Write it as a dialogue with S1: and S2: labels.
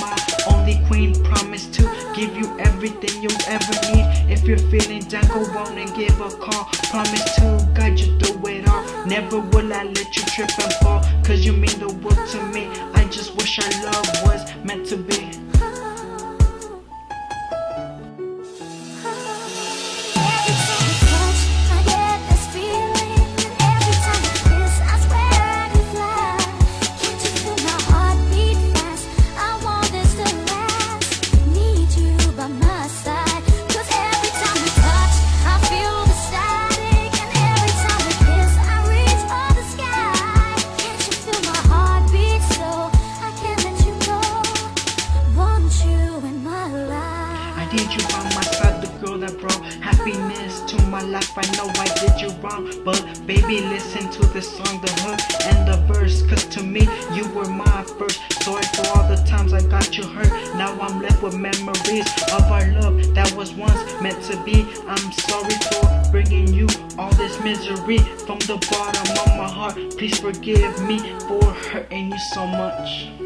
S1: my only queen. Promise to give you everything you ever need. If you're feeling down, go on and give a call. Promise to guide you through it all. Never will I let you trip and fall. Cause you mean the world to me. Need you by my side, the girl that brought happiness to my life. I know I did you wrong, but baby, listen to the song, the hook, and the verse. Cause to me, you were my first. Sorry for all the times I got you hurt. Now I'm left with memories of our love that was once meant to be. I'm sorry for bringing you all this misery from the bottom of my heart. Please forgive me for hurting you so much.